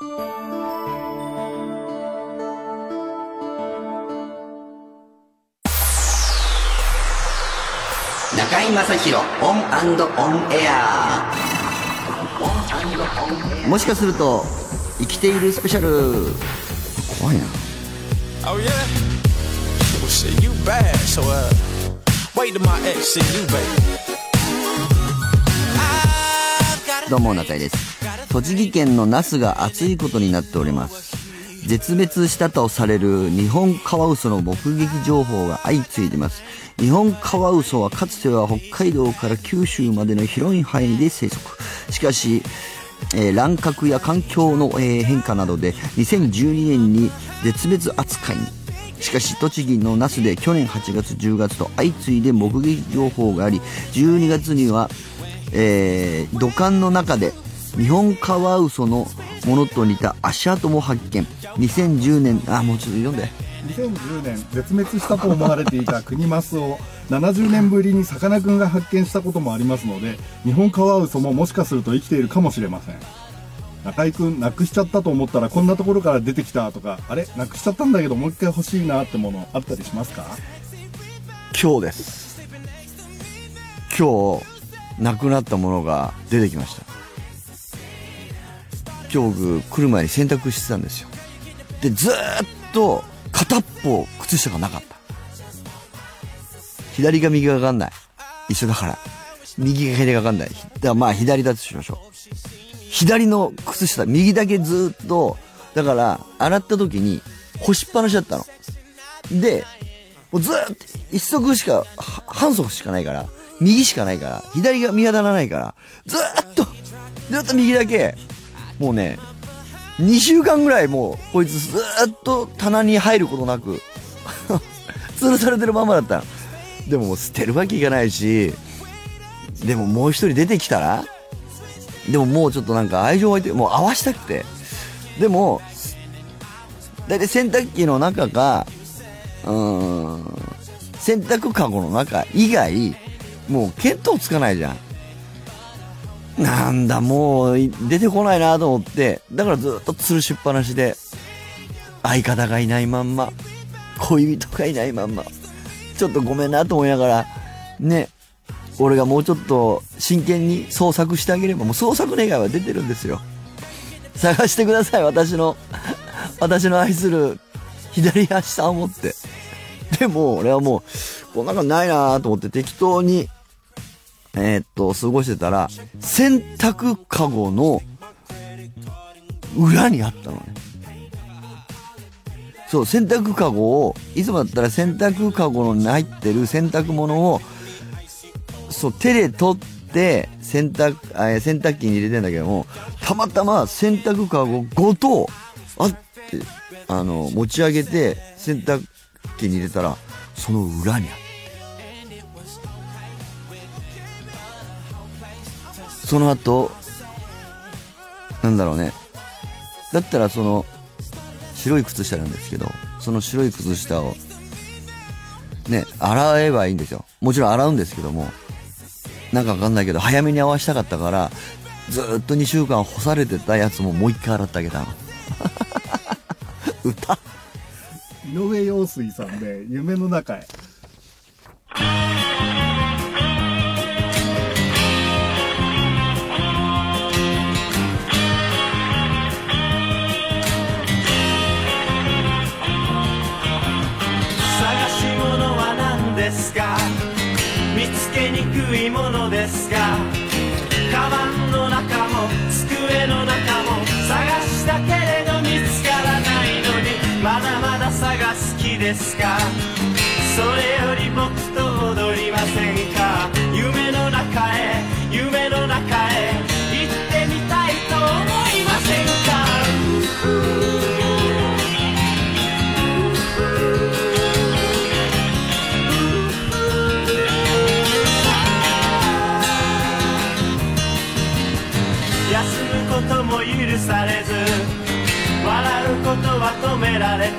中居正広オンオンエアもしかすると生きているスペシャル怖いな Oh yeah? Well shit, you bad, so uh wait till my ex see you, baby. どうも中井です栃木県の那須が暑いことになっております。絶滅したとされる日本カワウソの目撃情報が相次いでいます。日本カワウソはかつては北海道から九州までの広い範囲で生息。しかしえー乱獲や環境の、えー変化などで2012年に絶滅扱いに。しかし栃木の那須で去年8月10月と相次いで目撃情報があり12月には、えー土管の中で日本カワウソのものと似た足跡も発見。2010年あもうちょっと読んで。2010年絶滅したと思われていたクニマスを70年ぶりにさかなクンが発見したこともありますので日本カワウソももしかすると生きているかもしれません。中居君なくしちゃったと思ったらこんなところから出てきたとかあれ？なくしちゃったんだけどもう一回欲しいなってものあったりしますか？今日です。今日なくなったものが出てきました今日来る前に洗濯してたんですよ。でずっと片っぽ靴下がなかった。左か右か分かんない。一緒だから。右か左か分かんない。だからまあ左だとしましょう。左の靴下右だけずっとだから洗った時に干しっぱなしだったの。でもうずーっと一足しか、半足しかないから、右しかないから、左が見当たらないから、ずーっと、ずっと右だけ、もうね、2週間ぐらいもう、こいつずっと棚に入ることなく、吊るされてるままだった。でももう捨てるわけいかないし、でももう一人出てきたら、でももうちょっとなんか愛情湧いて、もう合わしたくて。でも、だいたい洗濯機の中か、うーん、洗濯かごの中以外、もう見当つかないじゃん。なんだ、もう出てこないなと思って、だからずっと吊るしっぱなしで、相方がいないまんま、恋人がいないまんま、ちょっとごめんなと思いながら、ね、俺がもうちょっと真剣に捜索してあげれば、もう捜索願いは出てるんですよ。探してください、私の、私の愛する左足さんを持って。でも、俺はもう、こんなのないなと思って適当に、えーっと、過ごしてたら、洗濯かごの裏にあったのね。そう、洗濯かごを、いつもだったら洗濯かごに入ってる洗濯物を、そう、手で取って、洗濯、え洗濯機に入れてんだけども、たまたま洗濯かごごと、あって、あの、持ち上げて、洗濯機に入れたら、その裏にあった。その後、なんだろうね。だったらその、白い靴下なんですけど、その白い靴下を、ね、洗えばいいんですよ。もちろん洗うんですけども、なんかわかんないけど、早めに合わしたかったから、ずっと2週間干されてたやつももう一回洗ってあげたの。歌井上陽水さんで夢の中へくいものですがカバンの中も机の中も探したけれど見つからないのにまだまだ探す気ですか？それより僕と踊りませんか？止められて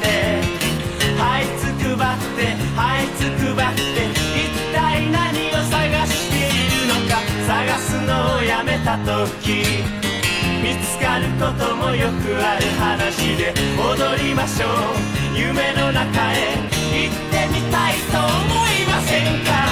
這いつくばって這いつくばって一体何を探しているのか探すのをやめた時見つかることもよくある話で踊りましょう。夢の中へ行ってみたいと思いませんか？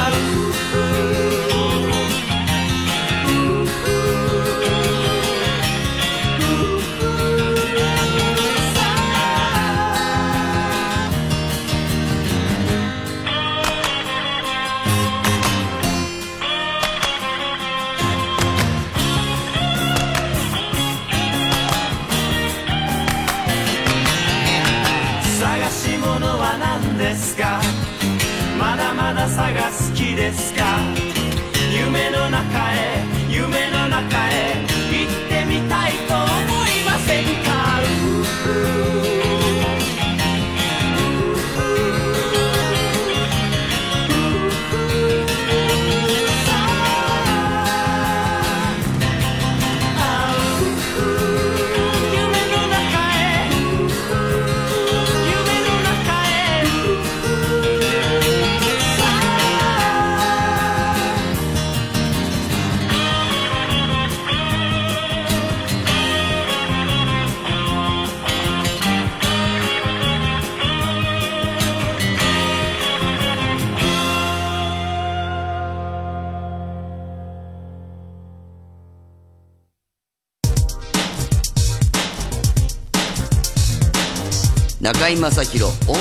中居正広オン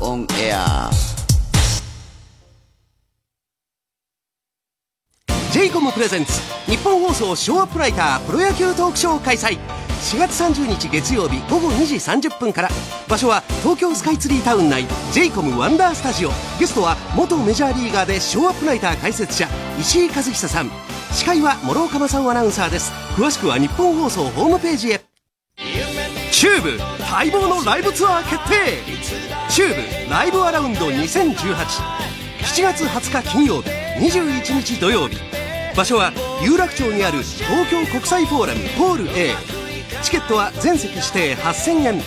オン AIR。 J:COM presents ニッポン放送ショウアップナイタープロ野球トークショーを開催。4月30日月曜日午後2時30分から。場所は東京スカイツリータウン内 J:COM Wonder Studio。ゲストは元メジャーリーガーでショウアップナイター解説者石井一久さん。司会は師岡正雄アナウンサーです。詳しくはニッポン放送ホームページへ。チューブ待望のライブツアー決定。 TUBE LIVE AROUND 2018 7月20日金曜日21日土曜日。場所は有楽町にある東京国際フォーラムホール A チケットは全席指定8000円。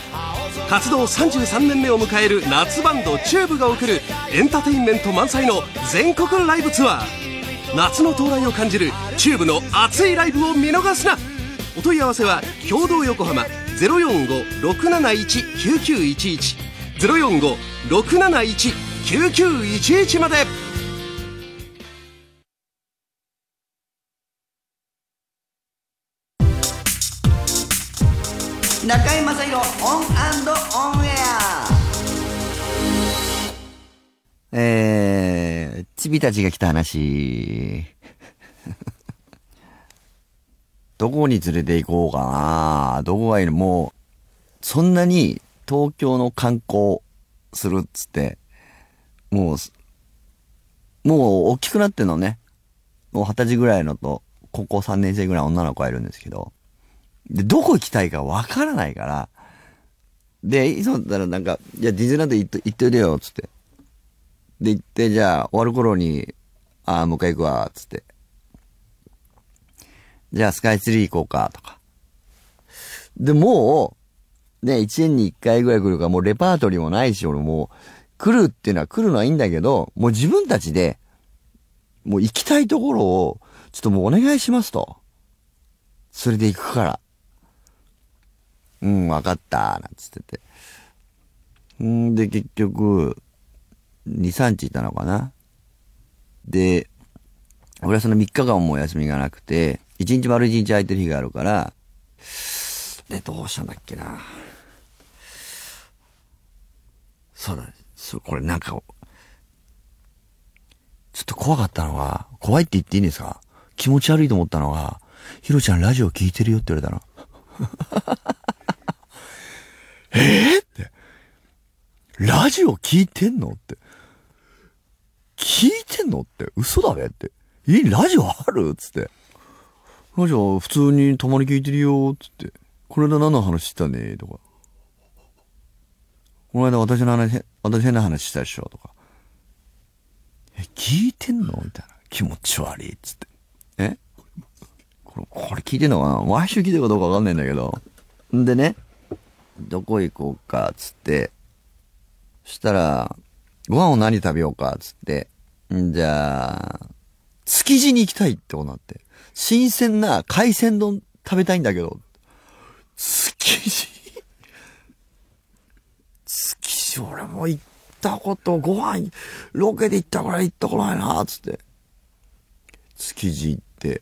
活動33年目を迎える夏バンドチューブが送るエンターテインメント満載の全国ライブツアー。夏の到来を感じるチューブの熱いライブを見逃すな。お問い合わせは共同横浜045-671-9911 045-671-9911まで。中居正広オンオンエア。えー、チビたちが来た話。どこに連れて行こうかなどこがいいの？もう、そんなに東京の観光するっつって、もう、もう大きくなってんのね。もう二十歳ぐらいのと、高校3年生ぐらい女の子がいるんですけど、で、どこ行きたいかわからないから、で、いつもだったらなんか、じゃあディズニーランド行っと行っといでよ、つって。で、行って、じゃあ終わる頃に、ああ、もう一回行くわ、つって。じゃあスカイツリー行こうか、とか。で、もう、ね、一年に一回ぐらい来るから、もうレパートリーもないし、俺もう、来るっていうのは来るのはいいんだけど、もう自分たちで、もう行きたいところを、ちょっともうお願いしますと。それで行くから。うん、わかった、なんつってて。んで、結局、2、3日いたのかな。で、俺はその3日間も休みがなくて、1日丸1日空いてる日があるから、で、どうしたんだっけな。そうだ、ねそう、これなんか、ちょっと怖かったのが、怖いって言っていいんですか？気持ち悪いと思ったのが、ひろちゃんラジオ聞いてるよって言われたの。えー、って。ラジオ聞いてんのって。聞いてんのって嘘だねって。え、ラジオあるつって。ラジオ普通にたまに聞いてるよつって。これで何の話してたねとか。この間私の話、私変な話したでしょとか。え、聞いてんの？みたいな。気持ち悪いつって。え？これ、これ聞いてんのかな毎週聞いてるかどうかわかんないんだけど。んでね、どこ行こうか、つって。したら、ご飯を何食べようか、つって。んじゃあ、築地に行きたいってことになって。新鮮な海鮮丼食べたいんだけど。築地？築地俺も行ったこと、ご飯、ロケで行ったから行ったことないな、つって。築地行って。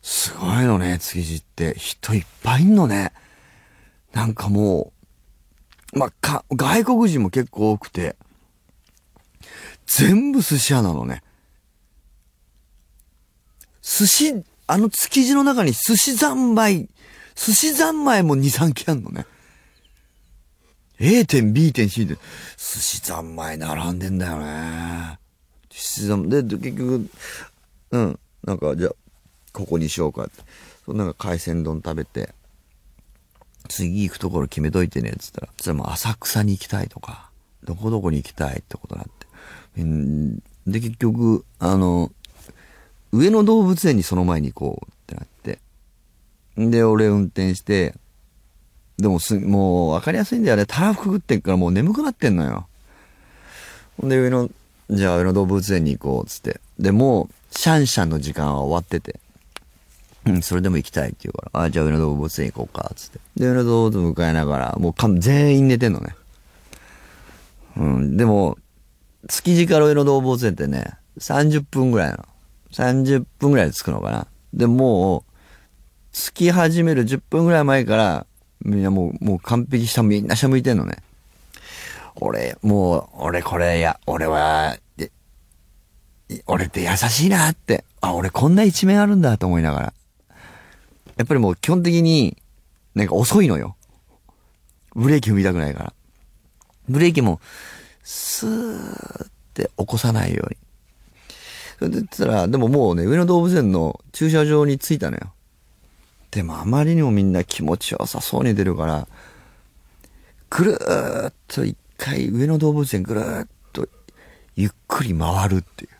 すごいのね、築地って。人いっぱいいんのね。なんかもう、まあ、か、外国人も結構多くて、全部寿司屋なのね。寿司、あの築地の中に寿司三昧、寿司三昧も2、3軒あんのね。A 店、B 店、C 店、寿司三昧並んでんだよね。寿司三昧、で、結局、うん、なんか、じゃあ、ここにしようかって。そうなんか海鮮丼食べて、次行くところ決めといてね、っつったら、そしたらも浅草に行きたいとか、どこどこに行きたいってことになって。で、結局、あの、上野動物園にその前に行こうってなって。で、俺運転して、でもす、もう分かりやすいんだよね。たらふく食ってっからもう眠くなってんのよ。ほんで、上野、じゃあ上野動物園に行こうっつって。で、もう、シャンシャンの時間は終わってて。うん、それでも行きたいって言うから、あ、じゃあ上野動物園行こうか、つって。で、上野動物園迎えながら、もうか全員寝てんのね。うん、でも、築地から上野動物園ってね、30分ぐらいなの。30分ぐらいで着くのかな。で、もう、着き始める10分ぐらい前から、みんなもう、もう完璧したみんな下向いてんのね。俺、もう、俺これ、や、俺は、俺って優しいなって。あ、俺こんな一面あるんだと思いながら。やっぱりもう基本的に、なんか遅いのよ。ブレーキ踏みたくないから。ブレーキも、スーって起こさないように。それで言ったら、でももうね、上野動物園の駐車場に着いたのよ。でもあまりにもみんな気持ちよさそうに出るから、ぐるーっと一回上野動物園ぐるーっとゆっくり回るっていう。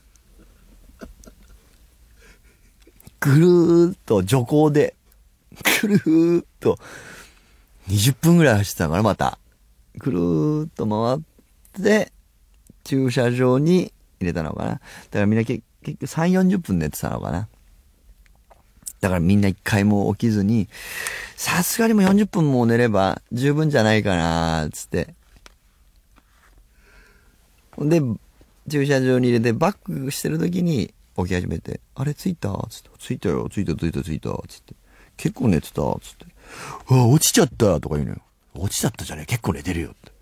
ぐるーっと徐行で、ぐるーっと20分ぐらい走ってたからまた。ぐるーっと回って、駐車場に入れたのかな。だからみんな結結局3、40分寝てたのかな。だからみんな一回も起きずに、さすがにもう40分も寝れば十分じゃないかな、つって。ほんで、駐車場に入れてバックしてる時に起き始めて、あれ着いたつって、着いたよ、着いた着いた着いた、つって。結構寝てたつって。うわ、落ちちゃったとか言うのよ。落ちちゃったじゃねえ、結構寝てるよって。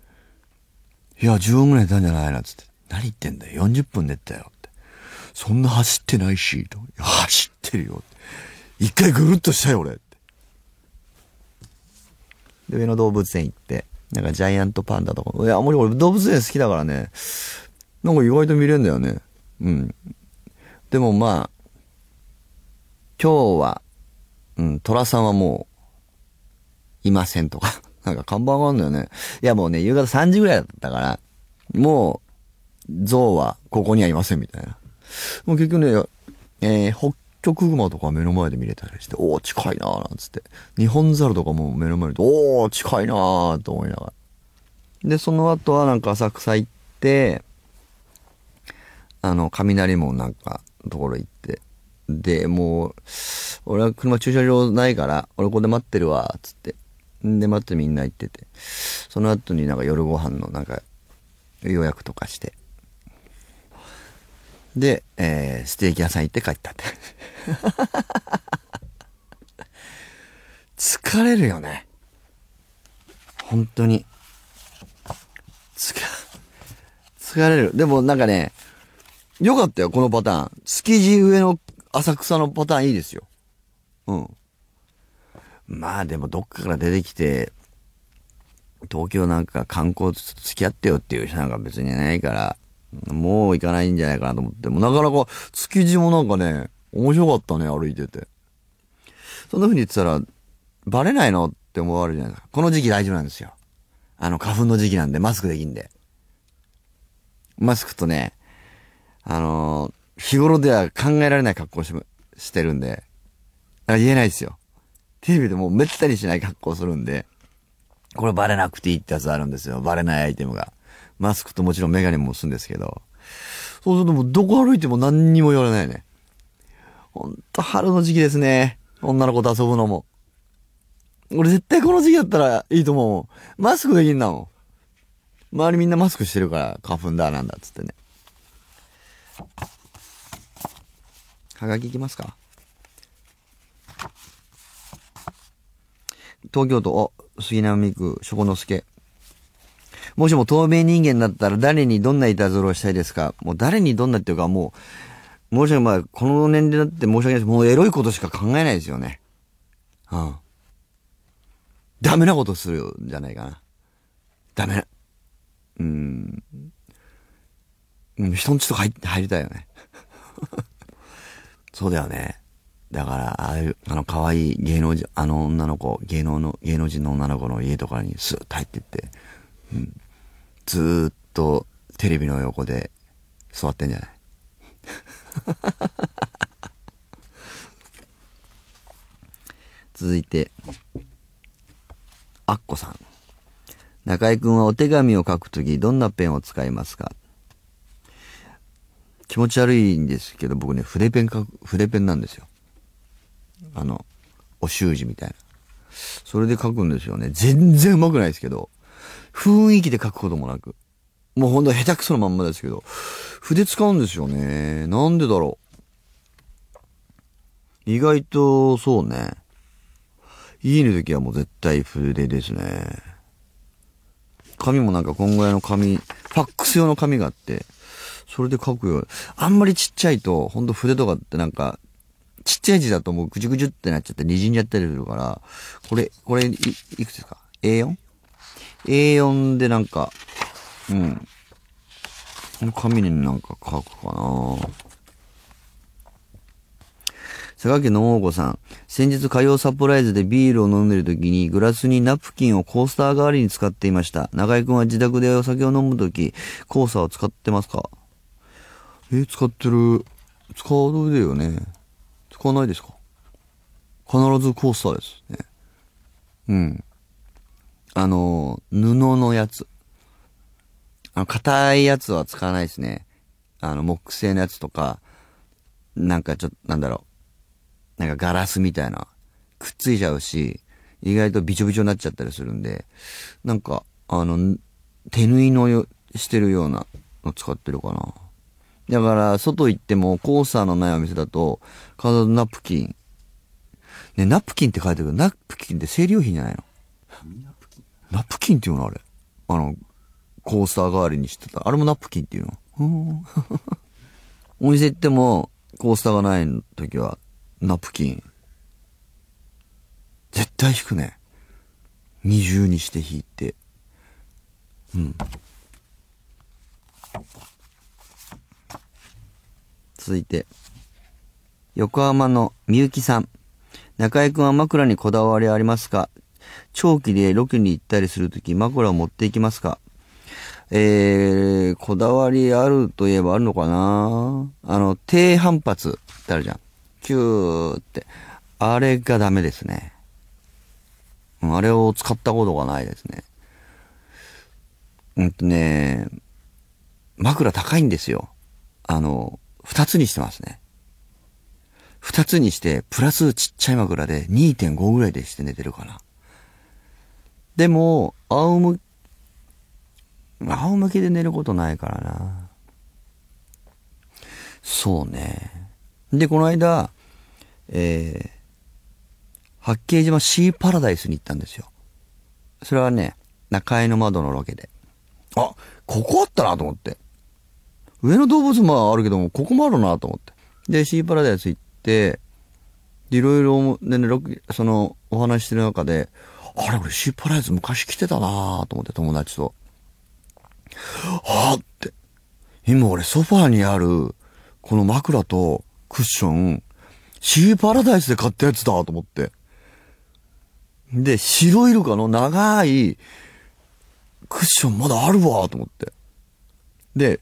いや、10分ぐらい寝たんじゃないな、つって。何言ってんだよ、40分寝てたよ。そんな走ってないし、と。いや走ってるよ。一回ぐるっとしたよ、俺。で、上野動物園行って、なんかジャイアントパンダとか、いや、あんまり俺動物園好きだからね、なんか意外と見れるんだよね。うん。でもまあ、今日は、うん、虎さんはもう、いませんとか、なんか看板があるんだよね。いやもうね、夕方3時ぐらいだったから、もう、象はここにはいませんみたいな。もう結局ね、えー、北極熊とか目の前で見れたりして、おー、近いなーなんつって。日本猿とかも目の前で、おー、近いなーと思いながら。で、その後はなんか浅草行って、あの、雷門なんか、ところ行って。で、もう、俺は車駐車場ないから、俺ここで待ってるわ、つって。んで、待ってみんな行ってて。その後になんか夜ご飯のなんか、予約とかして。で、えー、ステーキ屋さん行って帰ったって。疲れるよね。本当に。つか、疲れる。でもなんかね、よかったよ、このパターン。築地上の浅草のパターンいいですよ。うん。まあでもどっかから出てきて、東京なんか観光と付き合ってよっていう人なんか別にないから、もう行かないんじゃないかなと思って。もなかなか築地もなんかね、面白かったね、歩いてて。そんな風に言ってたら、バレないのって思われるじゃないですか。この時期大丈夫なんですよ。あの、花粉の時期なんで、マスクできんで。マスクとね、あのー日頃では考えられない格好ししてるんで、だから言えないですよ。テレビでもうめったにしない格好するんで、これバレなくていいってやつあるんですよ。バレないアイテムが。マスクともちろんメガネもすんですけど。そうするともうどこ歩いても何にも言われないね。ほんと春の時期ですね。女の子と遊ぶのも。俺絶対この時期だったらいいと思う。マスクできんだもん。周りみんなマスクしてるから、花粉だなんだっつってね。はがきいきますか東京都、お杉並区、しょこのすけ。もしも透明人間だったら誰にどんないたずらをしたいですか？もう誰にどんなっていうかもう、申し訳ない。この年齢だって申し訳ないです。もうエロいことしか考えないですよね。うん。ダメなことするんじゃないかな。ダメ。うん。うん、人んちとか入入りたいよね。そうだよね。だから、ああいう、あの、可愛い芸能人、あの女の子、芸能の、芸能人の女の子の家とかにスーッと入ってって、ずっとテレビの横で座ってんじゃない？続いて、アッコさん。中井くんはお手紙を書くときどんなペンを使いますか？気持ち悪いんですけど、僕ね、筆ペン書く、筆ペンなんですよ。あの、お習字みたいな。それで書くんですよね。全然上手くないですけど、雰囲気で書くこともなく。もうほんと下手くそのまんまですけど、筆使うんですよね。なんでだろう。意外と、そうね。家にいる時はもう絶対筆ですね。紙もなんかこんぐらいの紙、ファックス用の紙があって、それで書くよ。あんまりちっちゃいと、ほんと筆とかってなんか、ちっちゃい字だともうぐじゅぐじゅってなっちゃって滲んじゃったりするから、これ、これい、いくつですか ?A4? A4 でなんか、うん。この紙になんか書くかな佐賀県の大子さん。先日火曜サプライズでビールを飲んでる時にグラスにナプキンをコースター代わりに使っていました。中井くんは自宅でお酒を飲む時、コースターを使ってますか？え、使ってる。使うでよね。使わないですか？必ずコースターですね。うん。あの、布のやつ。あの、硬いやつは使わないですね。あの、木製のやつとか、なんかちょっと、なんだろう。なんかガラスみたいな。くっついちゃうし、意外とびちょびちょになっちゃったりするんで、なんか、あの、手縫いのよしてるようなの使ってるかな。だから、外行ってもコースターのないお店だと、必ずナプキン。ね、ナプキンって書いてあるけど、ナプキンって生理用品じゃないの？ナプキンっていうのあれ。あの、コースター代わりにしてた。あれもナプキンっていうの？お店行っても、コースターがない時は、ナプキン。絶対引くね。二重にして引いて。うん。続いて、横浜のみゆきさん。中井くんは枕にこだわりありますか？長期でロケに行ったりするとき枕を持っていきますか？えー、こだわりあるといえばあるのかな？あの、低反発ってあるじゃん。キューって。あれがダメですね。あれを使ったことがないですね。うんとね、枕高いんですよ。あの、二つにしてますね。二つにして、プラスちっちゃい枕で2.5ぐらいでして寝てるかな。でも、仰向仰向けで寝ることないからな。そうね。で、この間、えー、八景島シーパラダイスに行ったんですよ。それはね、中井の窓のロケで。あ、ここあったなと思って。上野動物園はあるけども、ここもあるなと思って。で、シーパラダイス行って、いろいろ、ね、その、お話してる中で、あれ、俺シーパラダイス昔来てたなと思って、友達と。あーって。今俺ソファーにある、この枕とクッション、シーパラダイスで買ったやつだと思って。で、白イルカの長いクッションまだあるわと思って。で、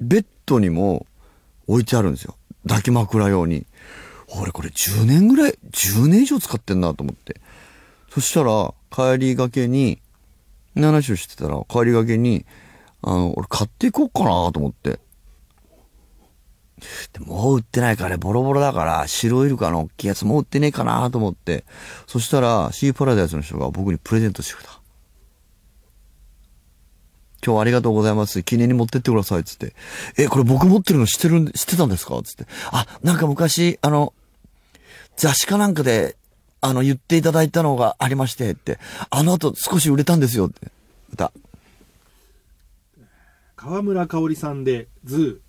ベッドにも置いてあるんですよ。抱き枕用に。俺これ10年ぐらい、10年以上使ってんなと思って。そしたら、帰りがけに、話をしてたら、帰りがけに、あの、俺買っていこうかなと思って。でもう売ってないからね、ボロボロだから、白イルカの大きいやつもう売ってねえかなと思って、そしたら、シーパラダイスの人が僕にプレゼントしてくれた。今日はありがとうございます。記念に持ってってください。つって。え、これ僕持ってるの知ってるん、知ってたんですか？つって。あ、なんか昔、あの、雑誌かなんかで、あの、言っていただいたのがありまして、って。あの後少し売れたんですよ。って。歌。川村かおりさんで「ZOO」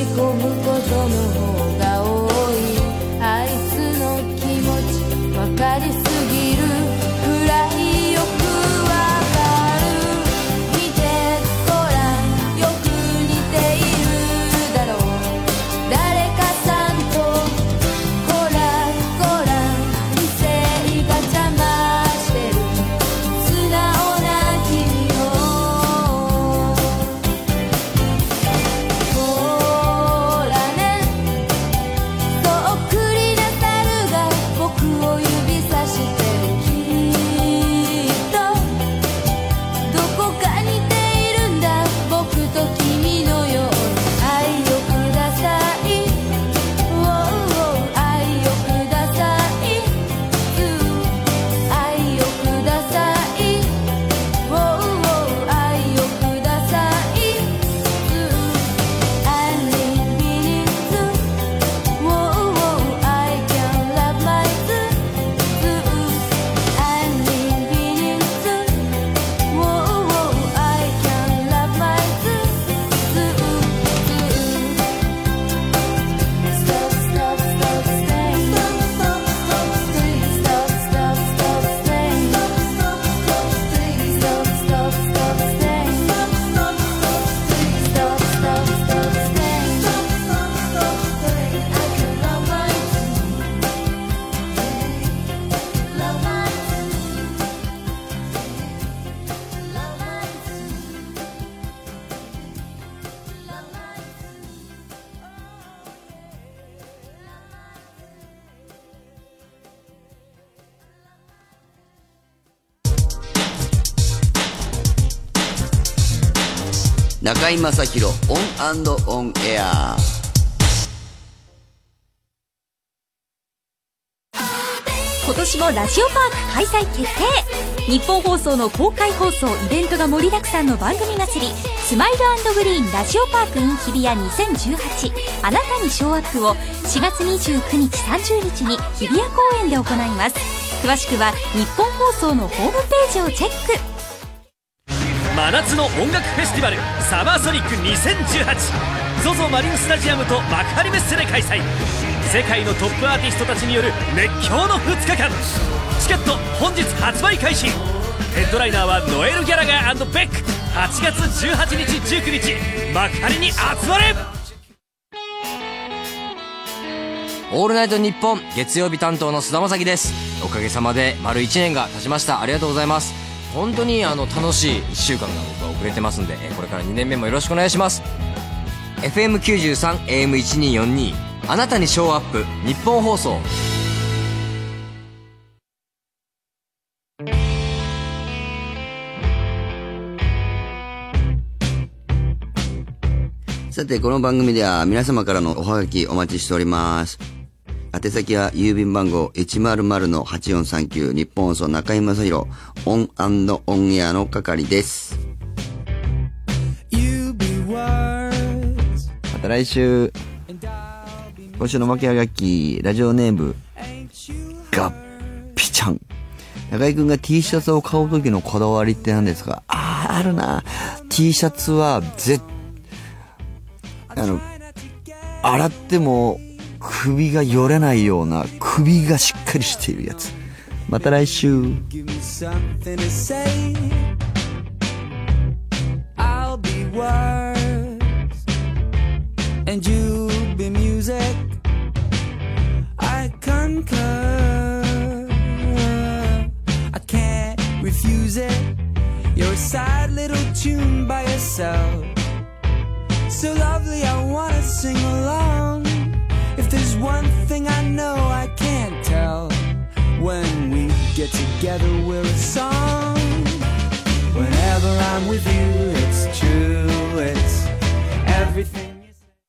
朝落ち込むことの方中居正広オンオンエア。今年もラジオパーク開催決定。ニッポン放送の公開放送イベントが盛りだくさんの番組祭り「スマイルグリーンラジオパーク in 日比谷2018あなたにショウアップ」を4月29日30日に日比谷公園で行います。詳しくはニッポン放送のホームページをチェック。真夏の音楽フェスティバルサマーソニック 2018ZOZO マリンスタジアムと幕張メッセで開催。世界のトップアーティストたちによる熱狂の2日間。チケット本日発売開始。ヘッドライナーはノエル・ギャラガーベック。8月18日19日。幕張に集まれ！オールナイトニッポン月曜日担当の須田まさきです。おかげさまで丸1年が経ちました。ありがとうございます。本当にあの楽しい1週間が僕は遅れてますんでえこれから2年目もよろしくお願いします FM93 AM1242 あなたにショーアップ日本放送さて、この番組では皆様からのおはがきお待ちしております。宛先は郵便番号100-8439ニッポン放送中居正広 ON and ON AIR の係です。また来週、今週の負けはがき、ラジオネーム、ガッピちゃん。中居くんが T シャツを買う時のこだわりって何ですか？ああ、あるな。T シャツは絶あの、洗っても首がよれないような首がしっかりしているやつ。また来週。So lovely, I wanna sing along. One thing I know I can't tell, when we get together, we're a song. Whenever I'm with you, it's true, it's everything.